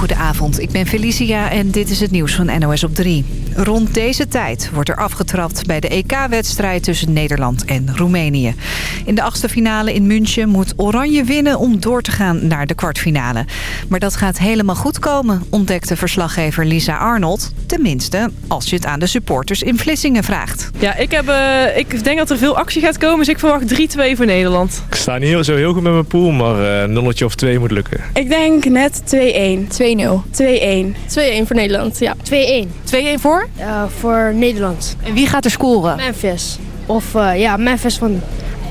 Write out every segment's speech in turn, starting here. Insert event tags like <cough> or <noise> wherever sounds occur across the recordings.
Goede Goedenavond, ik ben Felicia en dit is het nieuws van NOS op 3. Rond deze tijd wordt er afgetrapt bij de EK-wedstrijd tussen Nederland en Roemenië. In de achtste finale in München moet Oranje winnen om door te gaan naar de kwartfinale. Maar dat gaat helemaal goed komen, ontdekte verslaggever Lisa Arnold. Tenminste, als je het aan de supporters in Vlissingen vraagt. Ja, ik, heb, uh, ik denk dat er veel actie gaat komen, dus ik verwacht 3-2 voor Nederland. Ik sta niet heel, zo heel goed met mijn pool, maar uh, een nulletje of twee moet lukken. Ik denk net 2-1. 2-0. 2-1. 2-1 voor Nederland, ja. 2-1. 2-1 voor? Uh, voor Nederland. En wie gaat er scoren? Memphis. Of uh, ja, Memphis van,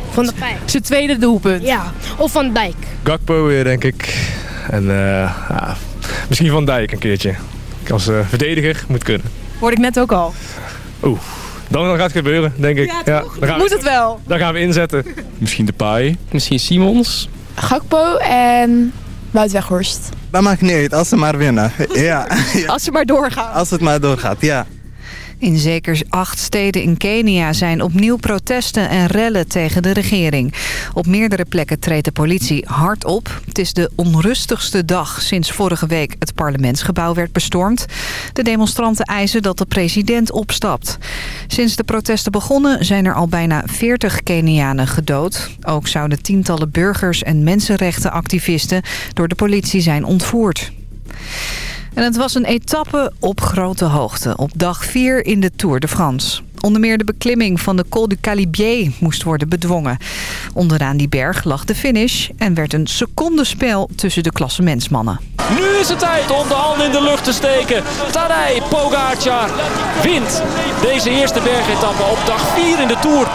van de Pijn. Zijn tweede doelpunt? Ja, of Van Dijk. Gakpo weer, denk ik. En uh, ja, misschien Van Dijk een keertje. Als uh, verdediger moet kunnen. Hoorde ik net ook al. Oeh. Dan gaat het gebeuren, denk ik. Ja, ja dan moet we, het wel. Dan gaan we inzetten. Misschien de paai. Misschien Simons. Gakpo en Wout. Dat maakt niet uit, als ze maar winnen. <laughs> ja. Als ze maar doorgaan. Als het maar doorgaat, ja. In zeker acht steden in Kenia zijn opnieuw protesten en rellen tegen de regering. Op meerdere plekken treedt de politie hard op. Het is de onrustigste dag sinds vorige week het parlementsgebouw werd bestormd. De demonstranten eisen dat de president opstapt. Sinds de protesten begonnen zijn er al bijna 40 Kenianen gedood. Ook zouden tientallen burgers en mensenrechtenactivisten door de politie zijn ontvoerd. En het was een etappe op grote hoogte, op dag 4 in de Tour de France. Onder meer de beklimming van de Col du Calibier moest worden bedwongen. Onderaan die berg lag de finish en werd een secondenspel tussen de klassementsmannen. Nu is het tijd om de handen in de lucht te steken. Tadej Pogacar wint deze eerste bergetappe op dag 4 in de Tour.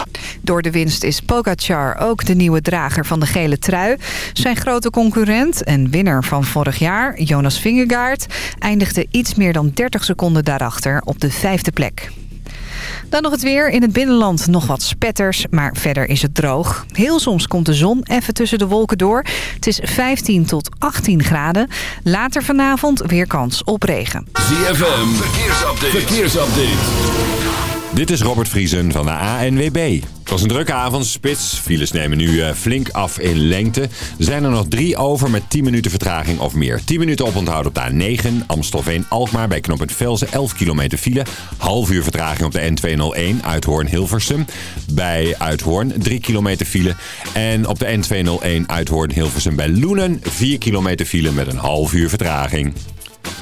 Door de winst is Pogacar ook de nieuwe drager van de gele trui. Zijn grote concurrent en winnaar van vorig jaar, Jonas Vingegaard... eindigde iets meer dan 30 seconden daarachter op de vijfde plek. Dan nog het weer. In het binnenland nog wat spetters, maar verder is het droog. Heel soms komt de zon even tussen de wolken door. Het is 15 tot 18 graden. Later vanavond weer kans op regen. ZFM, verkeersupdate. verkeersupdate. Dit is Robert Vriesen van de ANWB. Het was een drukke avond. Spits. Files nemen nu uh, flink af in lengte. Er zijn er nog drie over met 10 minuten vertraging of meer. 10 minuten oponthoud op de A9. Amstelveen-Alkmaar bij knooppunt Velzen 11 kilometer file. Half uur vertraging op de N201 Uithoorn-Hilversum. Bij Uithoorn 3 kilometer file. En op de N201 Uithoorn-Hilversum bij Loenen 4 kilometer file met een half uur vertraging.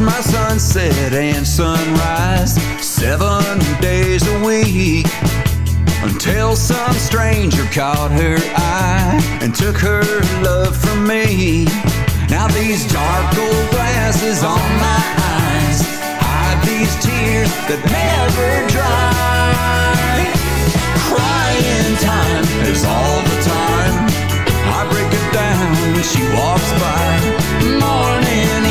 My sunset and sunrise Seven days a week Until some stranger caught her eye And took her love from me Now these dark gold glasses on my eyes Hide these tears that never dry. Crying time is all the time. I break it down when she walks by. Morning,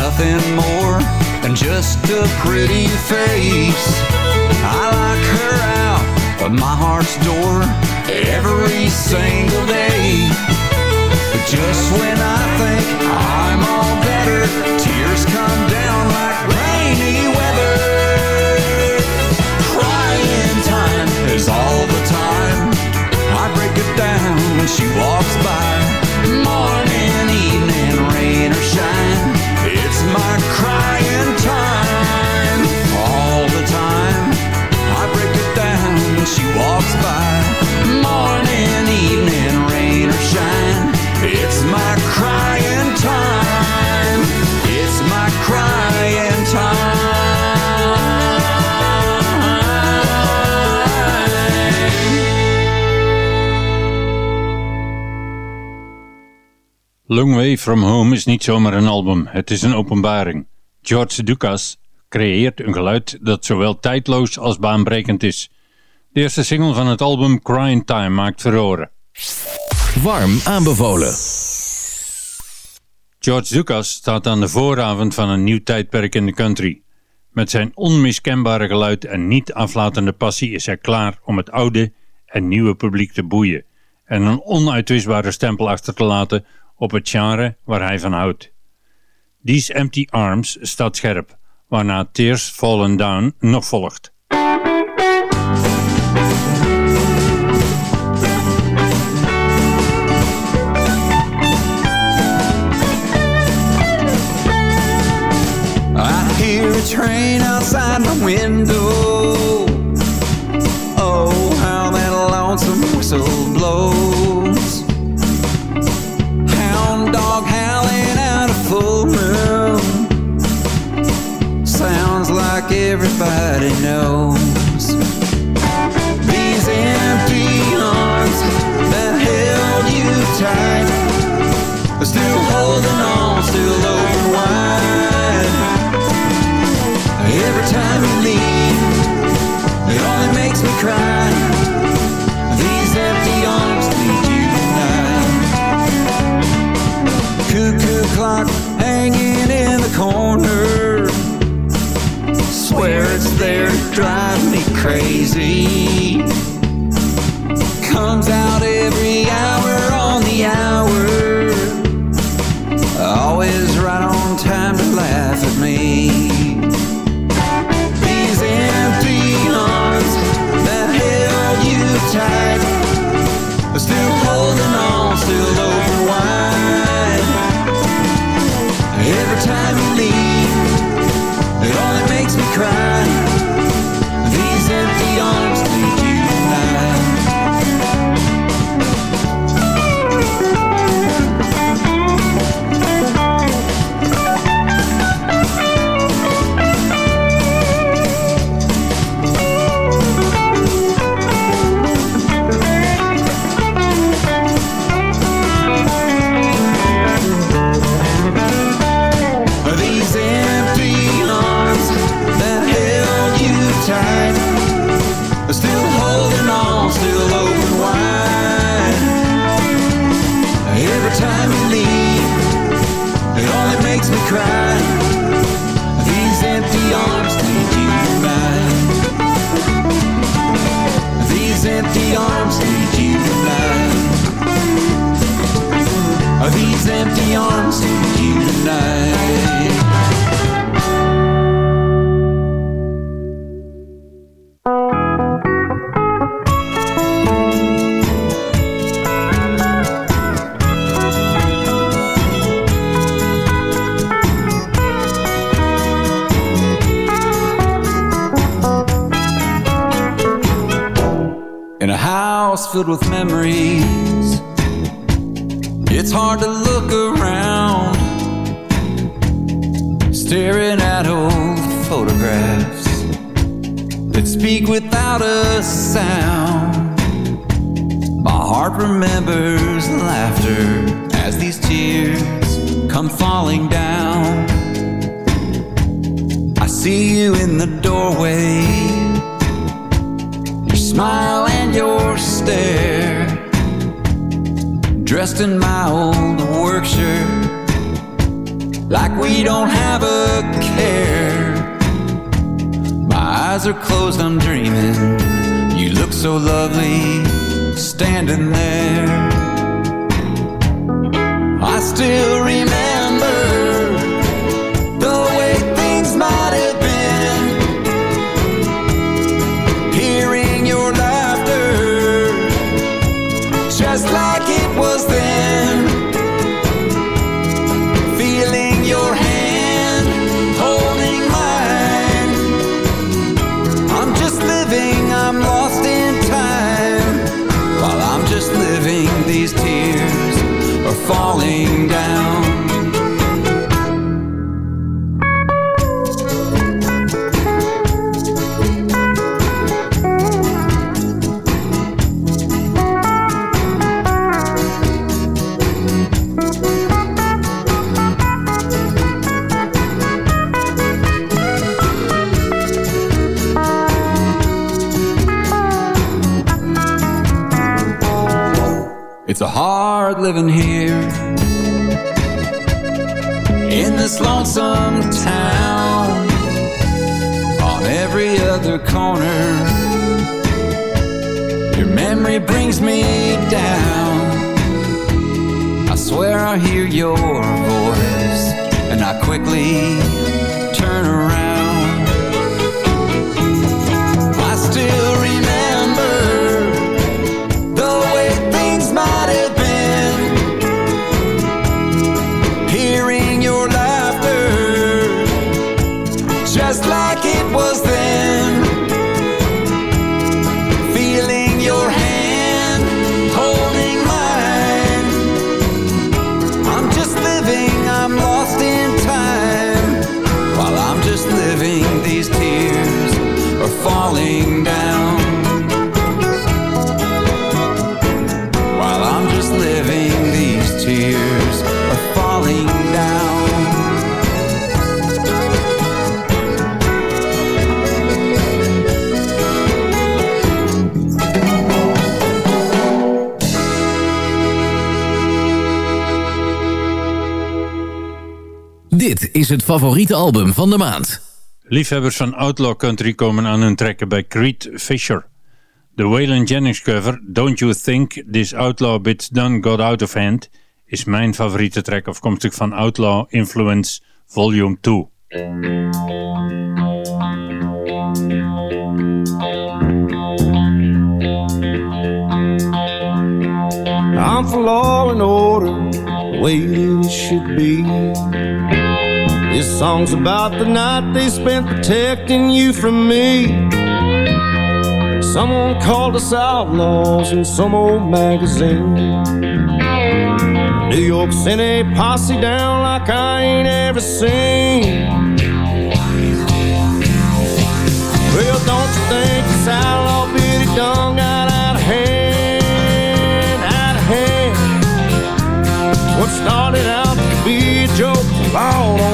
nothing more than just a pretty face. I like her out of my heart's door every single day. But just when I think I'm all better, tears come down like rainy weather. Crying time is all the time. I break it down when she walks she walks by. Long Way From Home is niet zomaar een album, het is een openbaring. George Lucas creëert een geluid dat zowel tijdloos als baanbrekend is. De eerste single van het album Crying Time maakt verroren. Warm aanbevolen. George Lucas staat aan de vooravond van een nieuw tijdperk in de country. Met zijn onmiskenbare geluid en niet aflatende passie is hij klaar om het oude en nieuwe publiek te boeien en een onuitwisbare stempel achter te laten op het genre waar hij van houdt. These Empty Arms staat scherp, waarna Tears Fallen Down nog volgt. I hear a train outside my window. Oh, how that lonesome whistle blows. Everybody knows. These empty arms that held you tight are still holding on, still open wide. Every time you leave, it only makes me cry. These empty arms need you tonight. Cuckoo clock hanging in the corner. Drive me crazy. Comes out every hour on the hour. Always right on time to laugh at me. These empty arms that held you tight still holding on, still empty arms. In a house filled with memories, remembers laughter as these tears come falling down. I see you in the doorway, your smile and your stare dressed in my old work shirt, like we don't have a care. My eyes are closed, I'm dreaming. You look so lovely, standing there. I still remember It's a hard living here in this lonesome town. On every other corner, your memory brings me down. I swear I hear your voice, and I quickly turn around. Het favoriete album van de maand. Liefhebbers van Outlaw Country komen aan hun trekken bij Creed Fisher. De Waylon Jennings cover Don't You Think This Outlaw Bit's Done Got Out of Hand is mijn favoriete track afkomstig van Outlaw Influence Volume 2. I'm for law and order, the way it should be. This song's about the night they spent protecting you from me. Someone called us outlaws in some old magazine. New York sent a posse down like I ain't ever seen. Well, don't you think this outlaw bitty done got out of hand, out of hand? What started out to be a joke, I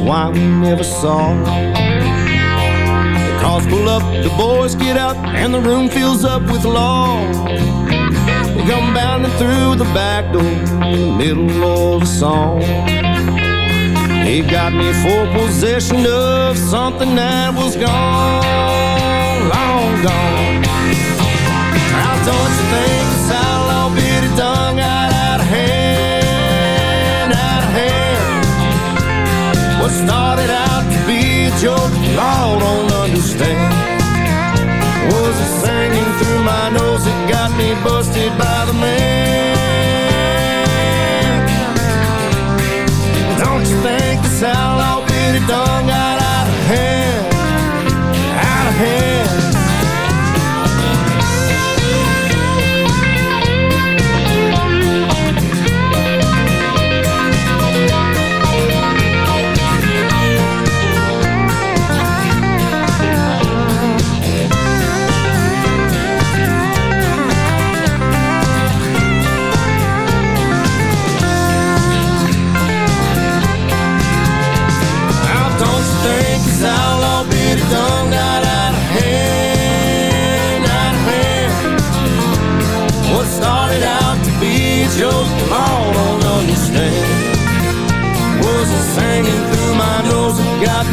that's why we never saw. The cars pull up, the boys get out, and the room fills up with law. They come bounding through the back door in the middle of the song. They got me full possession of something that was gone, long gone. Now don't you think What started out to be a joke, Lord don't understand. Was it singing through my nose that got me busted by the man? Don't you think this outlaw bitty done got out of hand, out of hand?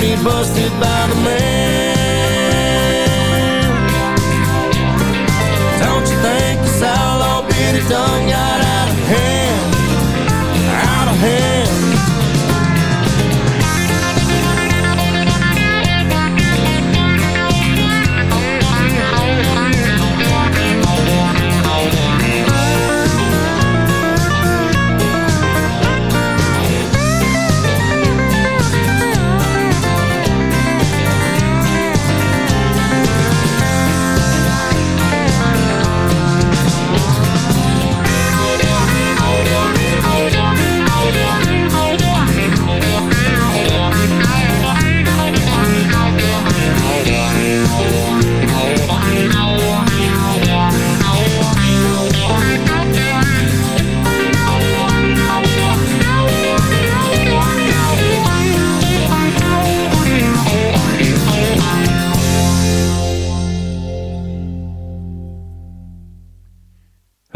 Me busted by the man? Don't you think this outlaw bitty done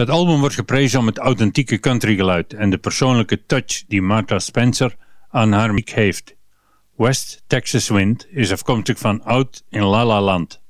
Het album wordt geprezen om het authentieke countrygeluid en de persoonlijke touch die Martha Spencer aan haar muziek heeft. West Texas Wind is afkomstig van oud in La La Land.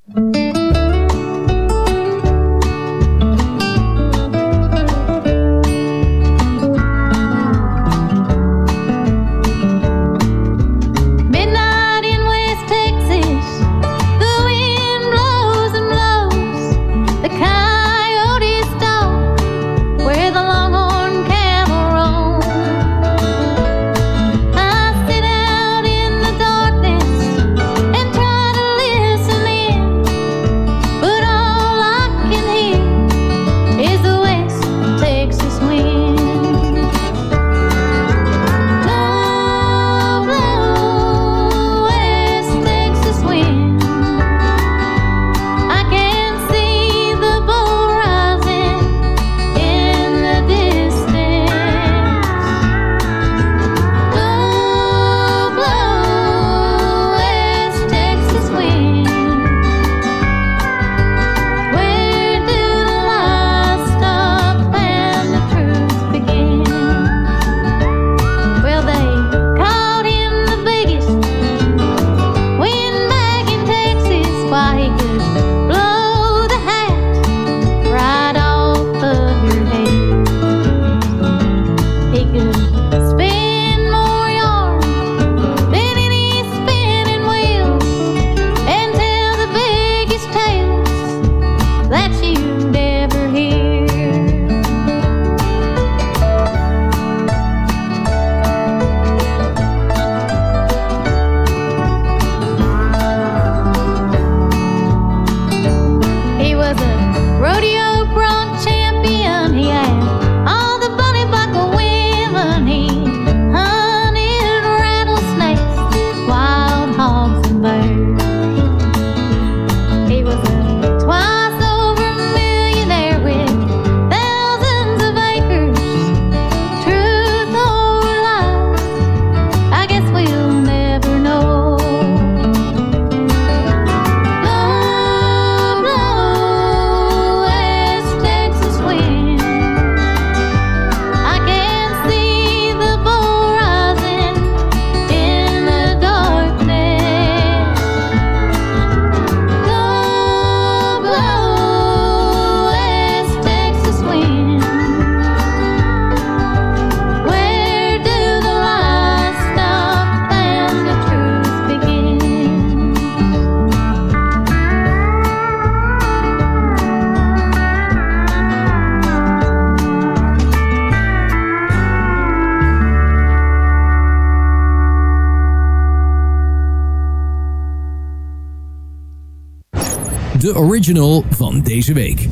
original van deze week.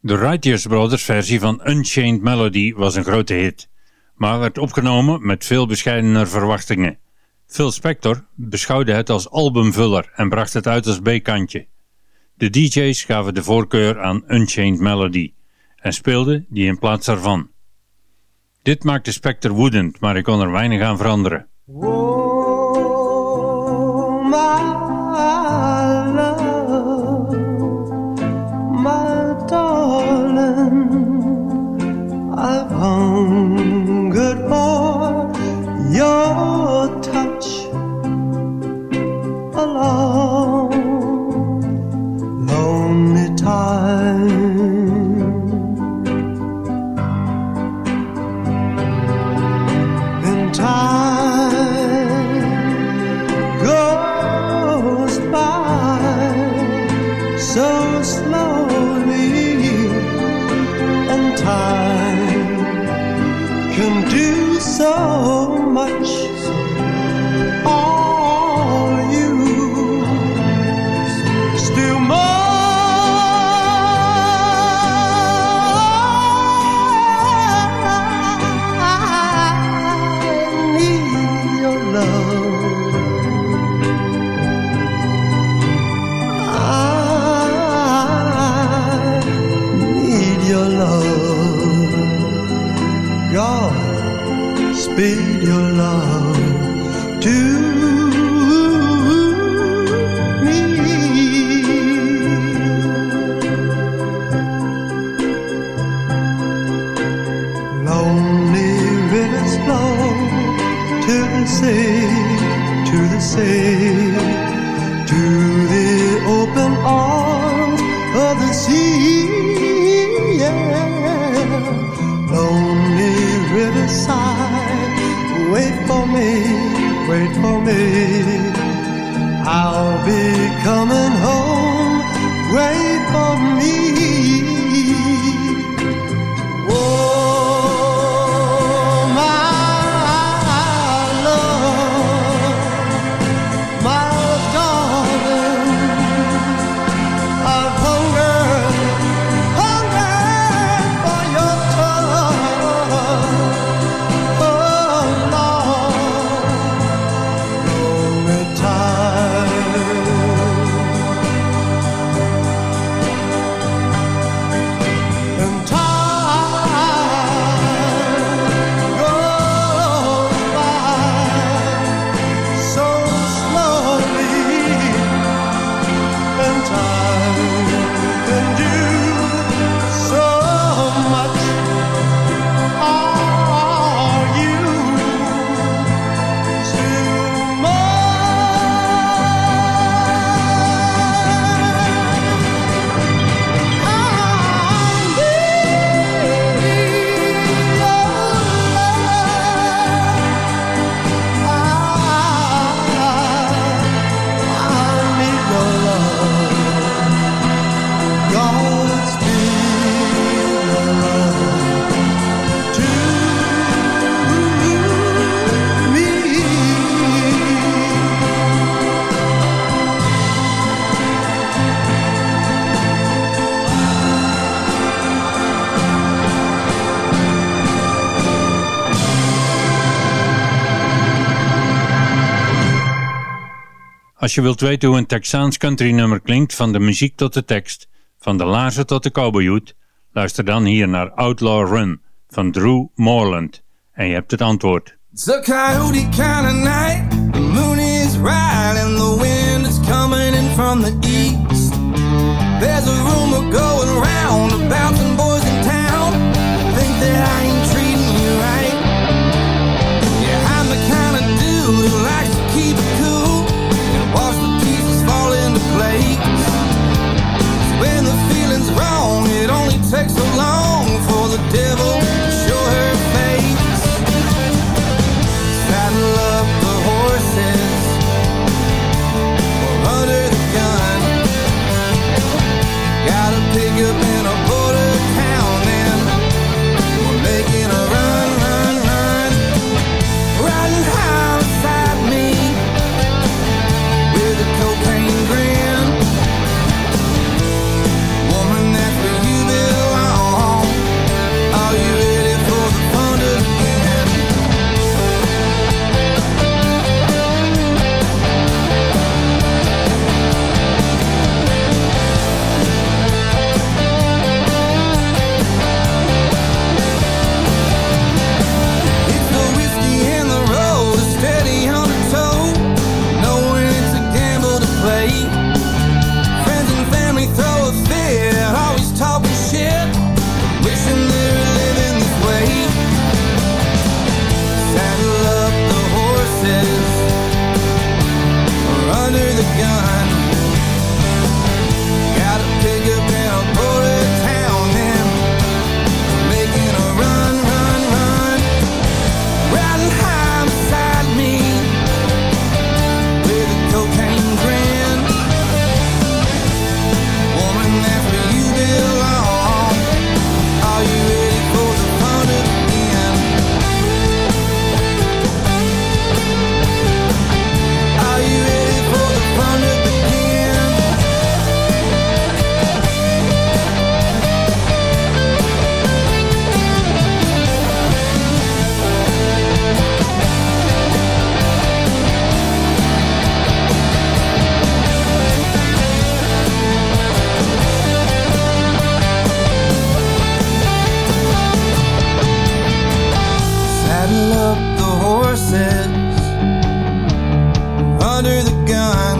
De Righteous Brothers versie van Unchained Melody was een grote hit, maar werd opgenomen met veel bescheidener verwachtingen. Phil Spector beschouwde het als albumvuller en bracht het uit als B-kantje. De DJ's gaven de voorkeur aan Unchained Melody en speelden die in plaats daarvan. Dit maakte Spector woedend, maar ik kon er weinig aan veranderen. Oh, Als je wilt weten hoe een Texaans country nummer klinkt, van de muziek tot de tekst, van de laarzen tot de cowboyhoed, luister dan hier naar Outlaw Run van Drew Moreland. En je hebt het antwoord. It's a coyote kind of night. The moon is right and the wind is coming in from the east. There's a rumor under the gun.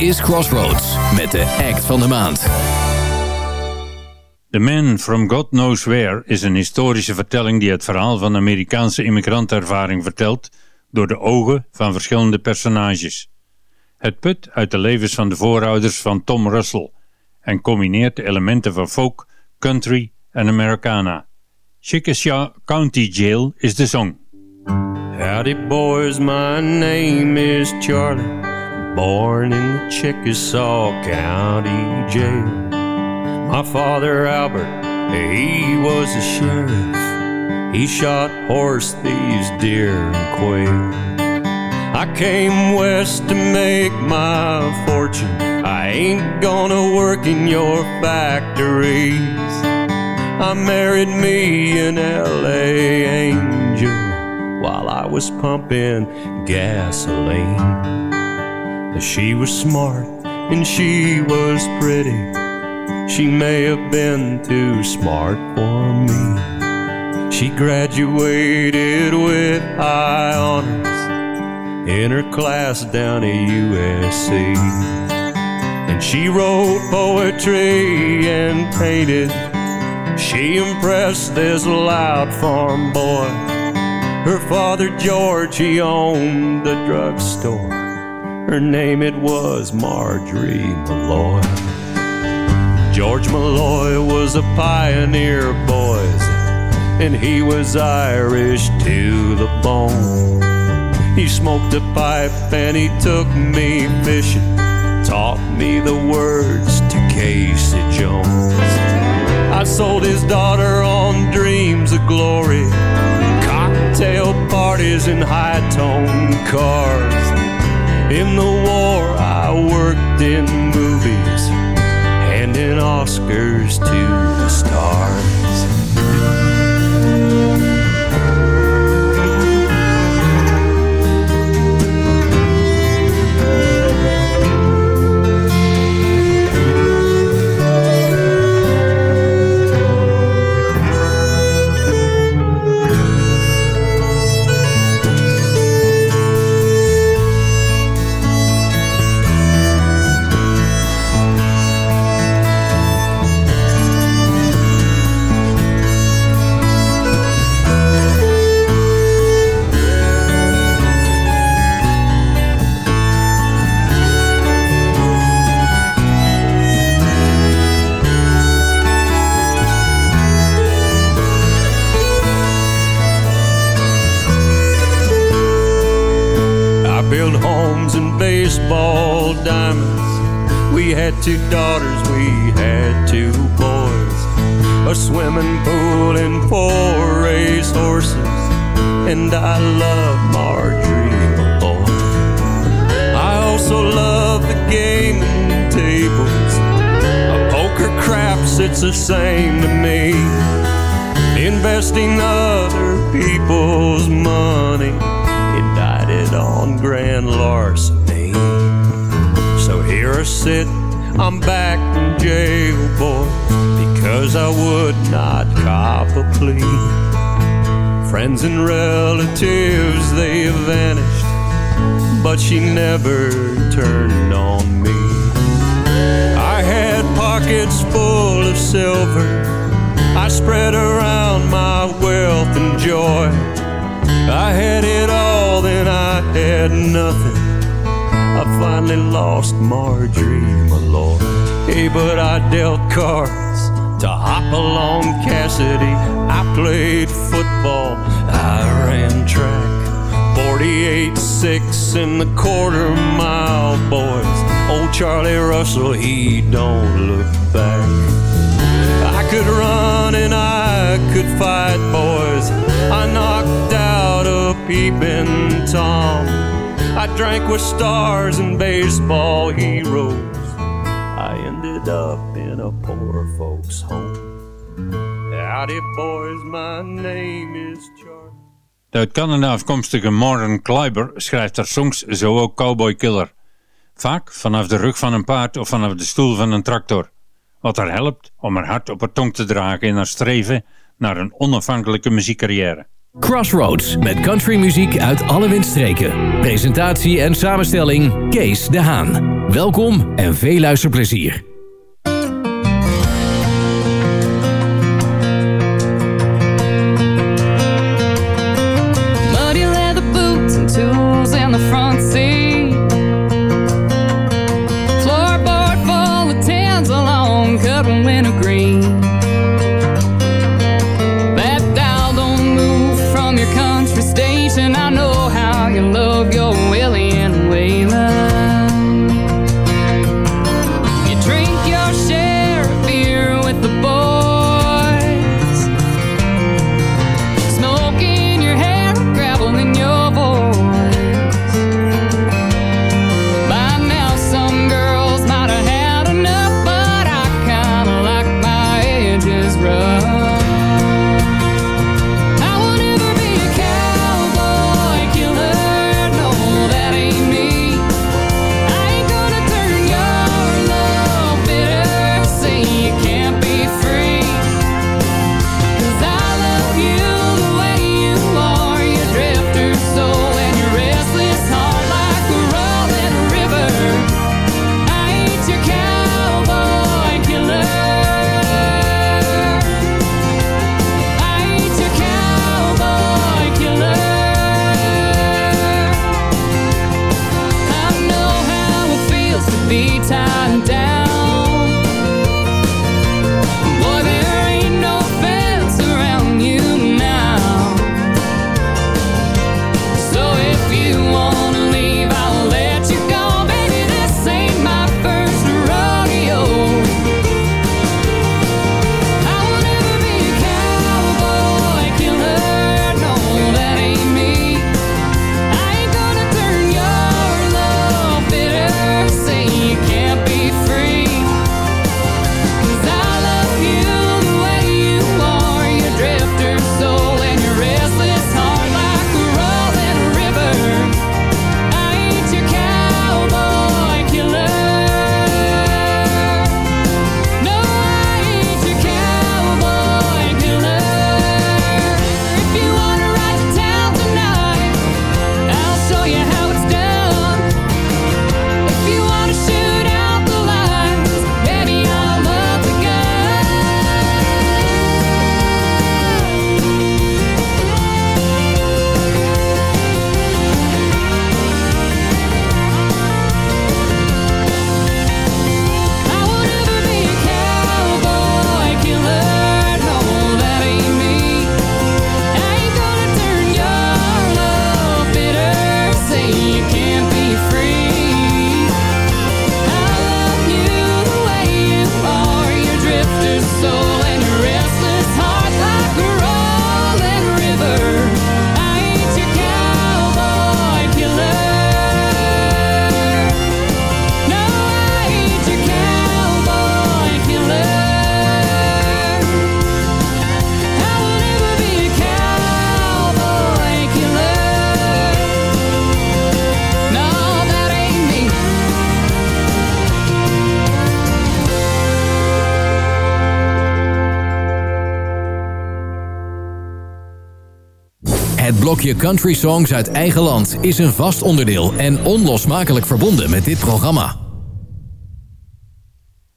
Dit is Crossroads met de act van de maand. The Man from God Knows Where is een historische vertelling die het verhaal van Amerikaanse immigrantervaring vertelt door de ogen van verschillende personages. Het put uit de levens van de voorouders van Tom Russell en combineert de elementen van folk, country en Americana. Chickasha County Jail is de song. Howdy, boys, my name is Charlie. Born in the Chickasaw County Jail. My father, Albert, he was a sheriff. He shot horse thieves, deer, and quail. I came west to make my fortune. I ain't gonna work in your factories. I married me an LA angel while I was pumping gasoline. She was smart and she was pretty. She may have been too smart for me. She graduated with high honors in her class down at USC. And she wrote poetry and painted. She impressed this loud farm boy. Her father, George, he owned the drugstore. Her name it was Marjorie Malloy. George Malloy was a pioneer, boys, and he was Irish to the bone. He smoked a pipe and he took me fishing, taught me the words to Casey Jones. I sold his daughter on dreams of glory, cocktail parties and high tone cars. In the war, I worked in movies, handing Oscars to the stars. Baseball diamonds. We had two daughters, we had two boys. A swimming pool and four race horses. And I love Marjorie Malloy. I also love the gaming tables. A poker craps, it's the same to me. Investing other people's money indicted on grand larceny. Here I sit, I'm back in jail, boy, because I would not cop a plea. Friends and relatives, they vanished, but she never turned on me. I had pockets full of silver. I spread around my wealth and joy. I had it all, then I had nothing. I finally lost Marjorie Malloy. Hey, but I dealt cards to Hopalong Cassidy. I played football, I ran track. 48 6 in the quarter mile, boys. Old Charlie Russell, he don't look back. I could run and I could fight, boys. I knocked out a peeping Tom. I drank with stars and baseball heroes. I ended up in a poor folks' home. Howdy, boys, my name is Charlie. De uit Canada afkomstige Morgan Kleiber schrijft haar songs zo ook Cowboy Killer. Vaak vanaf de rug van een paard of vanaf de stoel van een tractor. Wat haar helpt om haar hart op haar tong te dragen in haar streven naar een onafhankelijke muziekcarrière. Crossroads met countrymuziek uit alle windstreken. Presentatie en samenstelling Kees de Haan. Welkom en veel luisterplezier. blokje country songs uit eigen land is een vast onderdeel en onlosmakelijk verbonden met dit programma.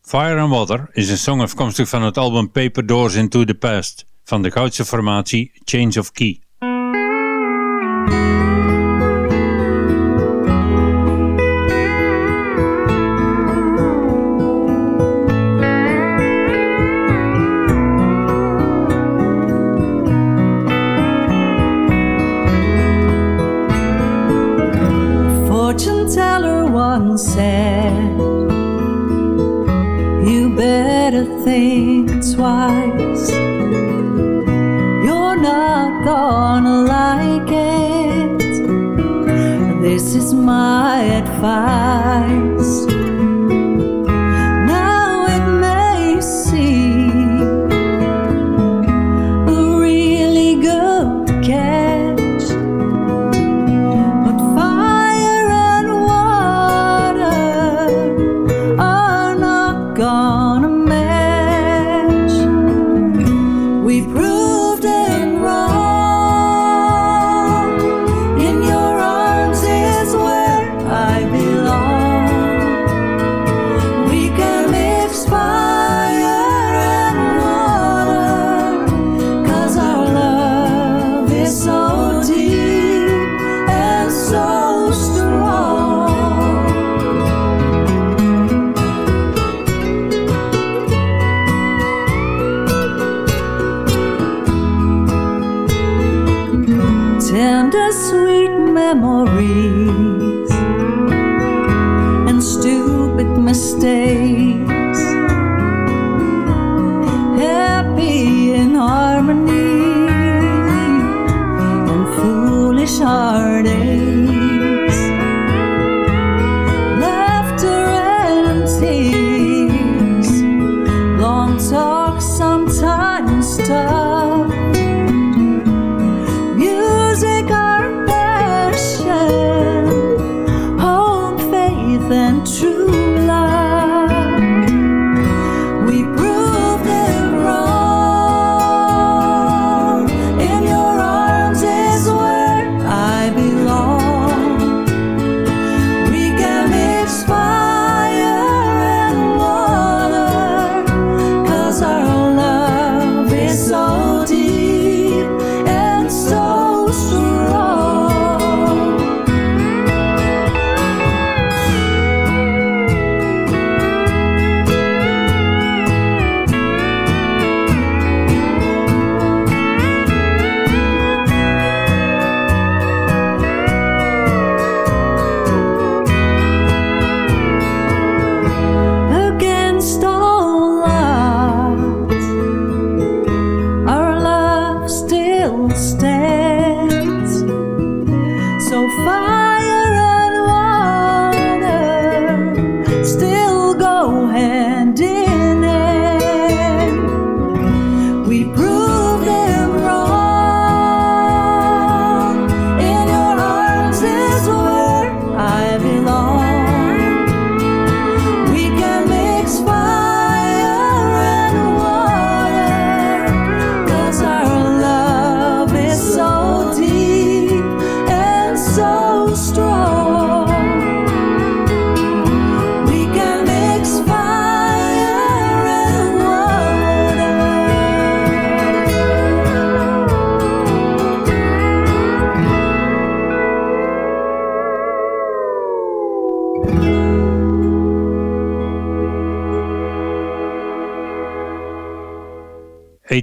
Fire and Water is een song afkomstig van het album Paper Doors into the Past van de Goudse formatie Change of Key. and a sweet memory.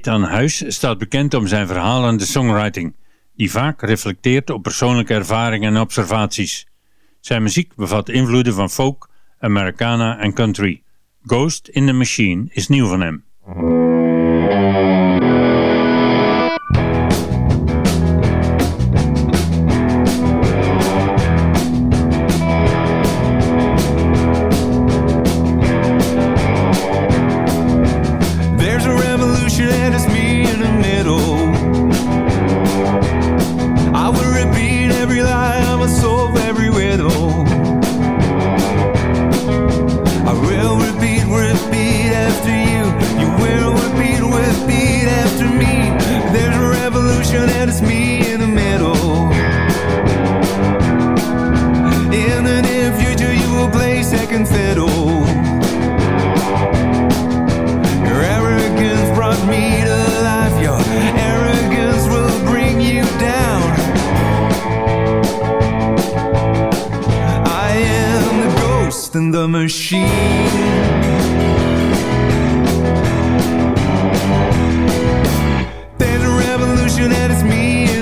Ethan Huis staat bekend om zijn verhalende songwriting, die vaak reflecteert op persoonlijke ervaringen en observaties. Zijn muziek bevat invloeden van folk, Americana en country. Ghost in the Machine is nieuw van hem. you that it's me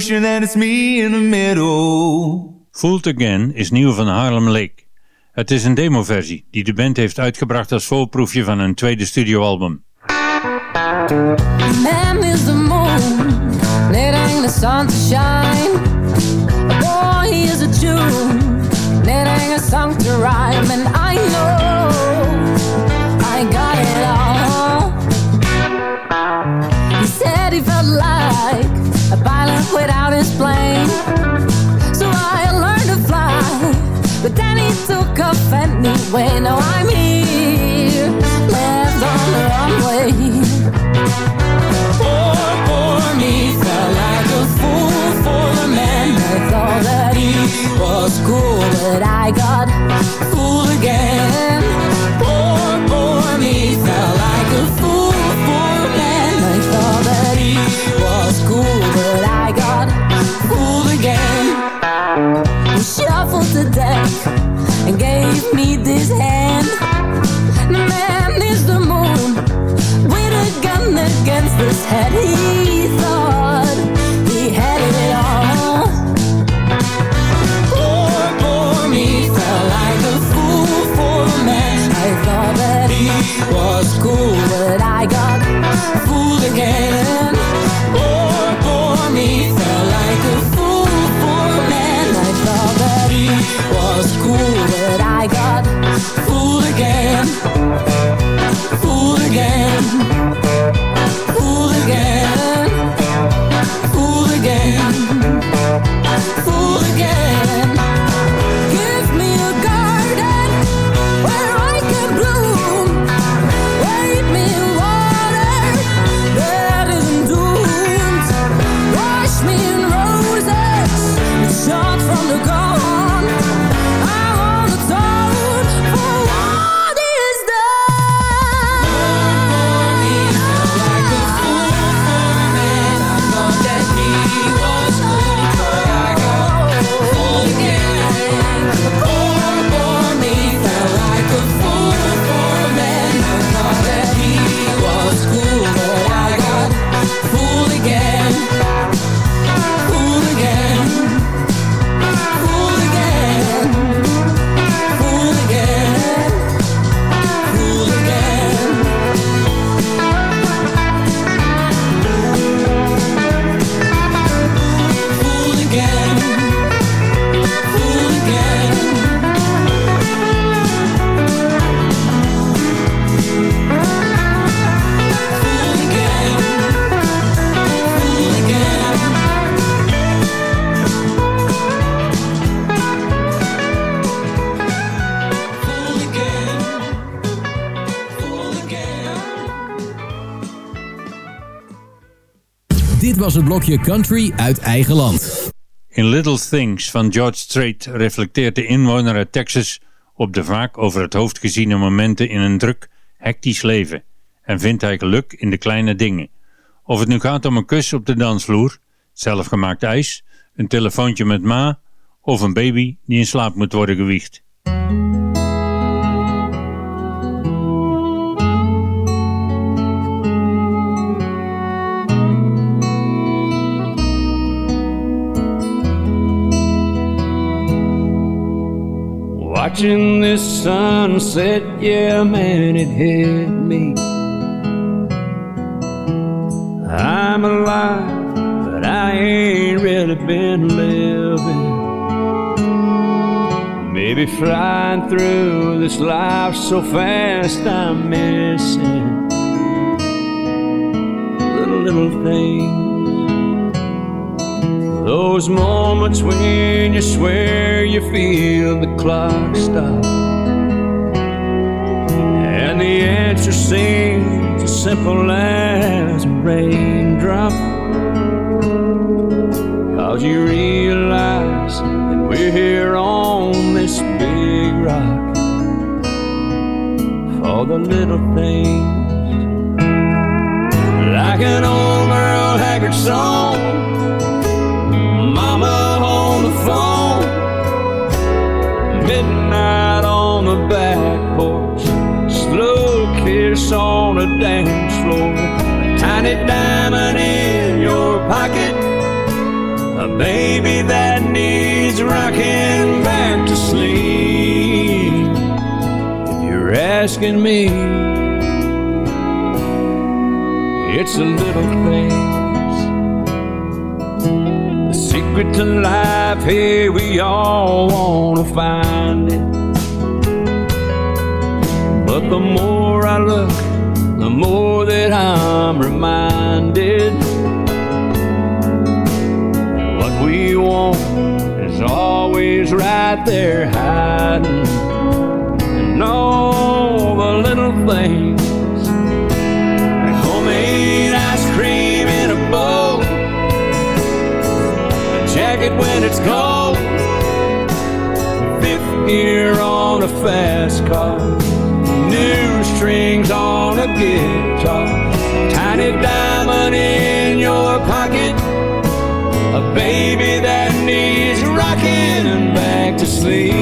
sure that it's me in the middle. Fooled Again is nieuw van Harlem Lake. Het is een demoversie die de band heeft uitgebracht als voorproefje van hun tweede studioalbum. Man is the moon, needing the sun to shine. A boy is a Jew, needing a song to rhyme. And I know a pilot without his plane. So I learned to fly, but then he took off anyway. Now oh, I'm here, left on the. Poor, poor me felt like a fool for the man thought that he was cool, but I got fooled again. Again. He shuffled the deck and gave me this hand. The man is the moon with a gun against his head. He thought he had it all. Poor, poor me felt like a fool for the man. I thought that he was cool, but I again. Was het blokje Country uit eigen land. In Little Things van George Strait reflecteert de inwoner uit Texas op de vaak over het hoofd geziene momenten in een druk, hectisch leven en vindt hij geluk in de kleine dingen. Of het nu gaat om een kus op de dansvloer, zelfgemaakt ijs, een telefoontje met ma of een baby die in slaap moet worden gewiegd. Watching this sunset, yeah, man, it hit me. I'm alive, but I ain't really been living. Maybe flying through this life so fast, I'm missing little, little things. Those moments when you swear you feel the clock stop. And the answer seems as simple as a raindrop. Cause you realize that we're here on this big rock for the little things. Like an old Merle Haggard song on a dance floor, tiny diamond in your pocket, a baby that needs rocking back to sleep. If you're asking me, it's the little things. The secret to life, hey, we all wanna find it. But the more I look, the more that I'm reminded. What we want is always right there hiding. And all the little things. Like homemade ice cream in a bowl, a jacket when it's cold, fifth gear on a fast car, strings on a guitar, tiny diamond in your pocket a baby that needs rocking back to sleep.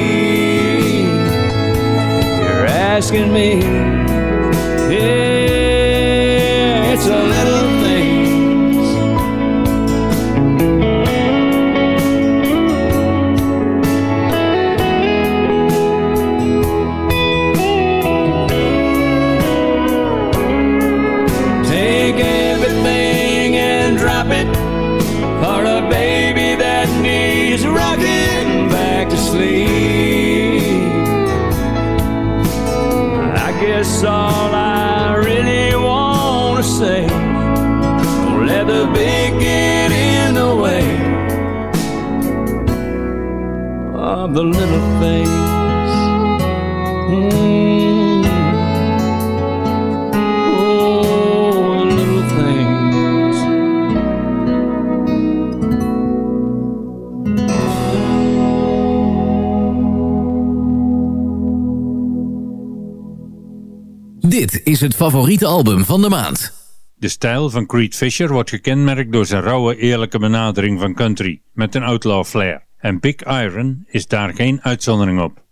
You're asking me, yeah, it's a little is het favoriete album van de maand. De stijl van Creed Fisher wordt gekenmerkt door zijn rauwe, eerlijke benadering van country met een outlaw flair. En Big Iron is daar geen uitzondering op.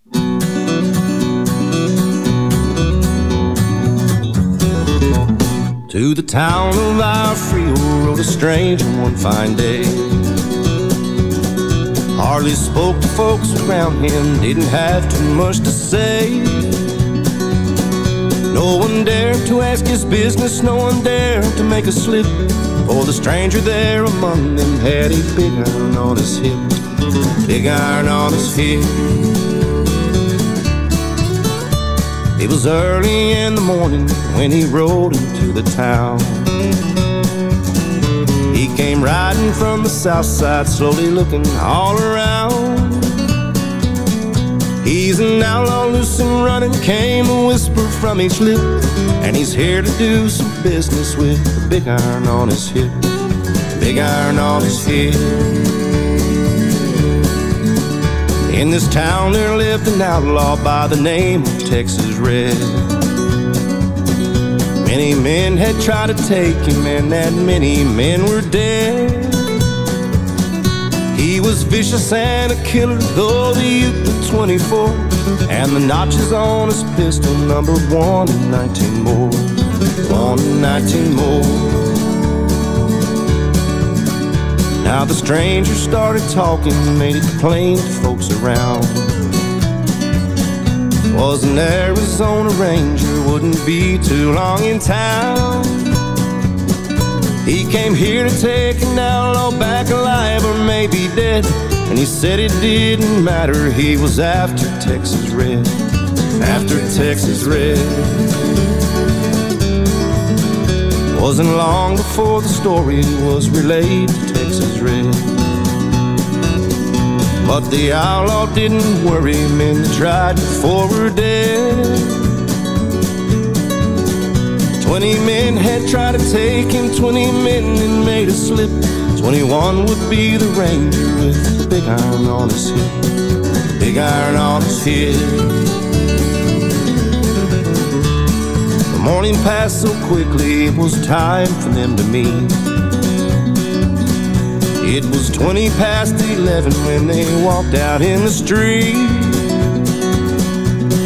To the town of our rode a stranger one fine day. Hardly spoke to folks around him, didn't have too much to say. No one dared to ask his business, no one dared to make a slip. For the stranger there among them had a big iron on his hip, big iron on his hip. It was early in the morning when he rode into the town. He came riding from the south side, slowly looking all around. He's an outlaw, loose and running, came a whisper from each lip. And he's here to do some business with a big iron on his hip. Big iron on his hip. In this town there lived an outlaw by the name of Texas Red. Many men had tried to take him, and that many men were dead. Was vicious and a killer, though the youth of 24. And the notches on his pistol numbered one and 19 more. One and 19 more. Now the stranger started talking, made it plain to folks around. Was an Arizona Ranger, wouldn't be too long in town. He came here to take an outlaw back alive or maybe dead. And he said it didn't matter, he was after Texas Red. After Texas Red. Wasn't long before the story was relayed to Texas Red. But the outlaw didn't worry, men tried before were dead. Tried to take him, twenty men and made a slip. Twenty-one would be the ranger with the big iron on his hip. Big iron on his hip. The morning passed so quickly, it was time for them to meet. It was 20 past 11 when they walked out in the street.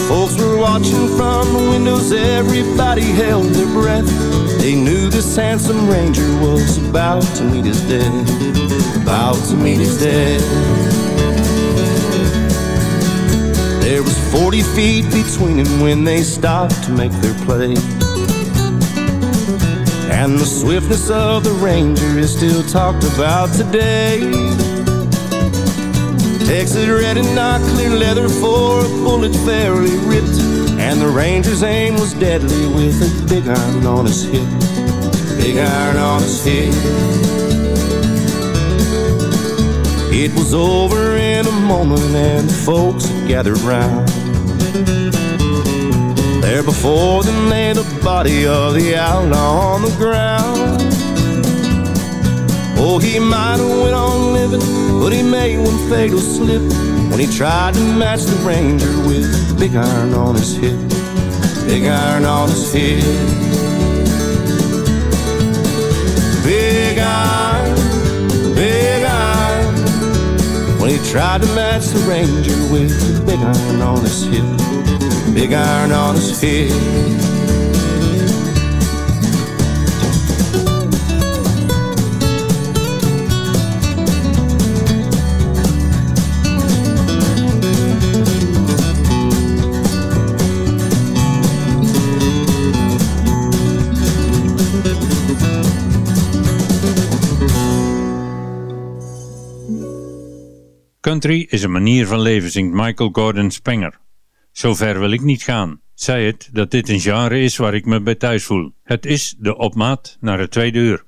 Folks were watching from the windows, everybody held their breath. They knew this handsome ranger was about to meet his death. about to meet his death. There was 40 feet between them when they stopped to make their play. And the swiftness of the Ranger is still talked about today. Texas red and not clear leather for a bullet fairly ripped. And the Ranger's aim was deadly with a big iron on his hip. Big iron on his hip. It was over in a moment and the folks had gathered round. There before them lay the body of the outlaw on the ground. Oh, he might have went on living, but he made one fatal slip when he tried to match the ranger with big iron on his hip. Big iron on his hip. Big iron, big iron. When he tried to match the ranger with a big iron on his hip. Big iron on his hip. Country is een manier van leven, zingt Michael Gordon Spenger. Zover wil ik niet gaan. Zij het dat dit een genre is waar ik me bij thuis voel. Het is de opmaat naar het tweede uur.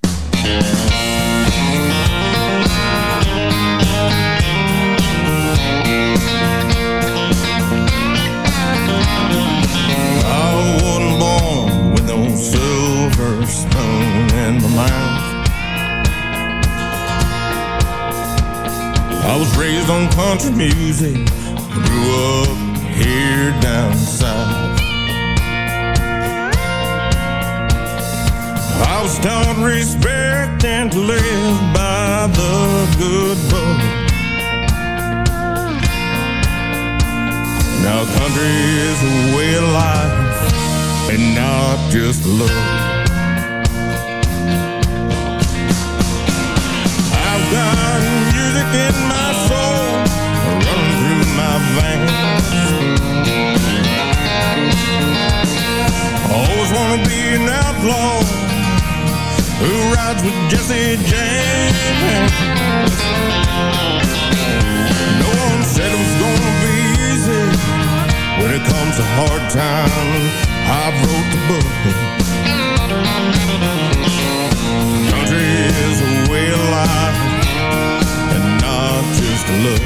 I was raised on country music, grew up here down south. I was taught respect and to live by the good book. Now country is a way of life and not just love. I've got music in my an outlaw who rides with Jesse James. No one said it was gonna be easy when it comes to hard times. I wrote the book. Country is a way of life and not just a look.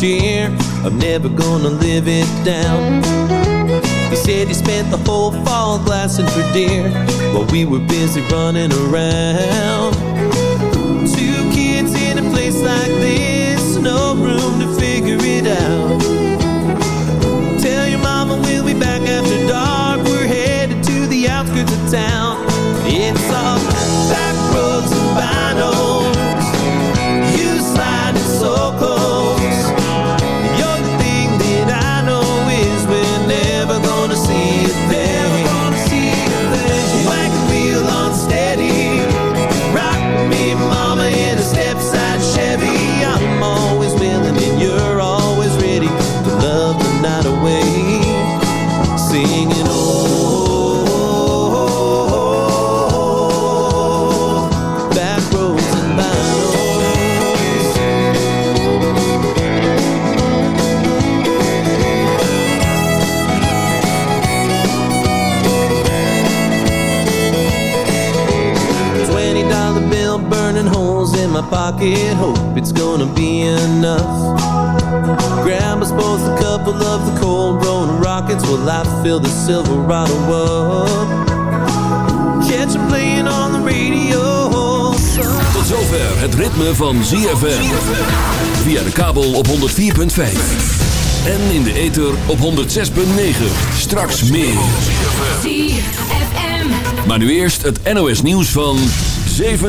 Last year. I'm never gonna live it down. He said he spent the whole fall glassing for deer while we were busy running around. Pocket. Hope it's gonna be enough. Grab us both a couple of the cold rolling rockets while I fill the Silverado up. Catch 'em playing on the radio. Tot zover het ritme van ZFM. Via de kabel op 104.5. En in de ether op 106.9. Straks meer. Maar nu eerst het NOS nieuws van 7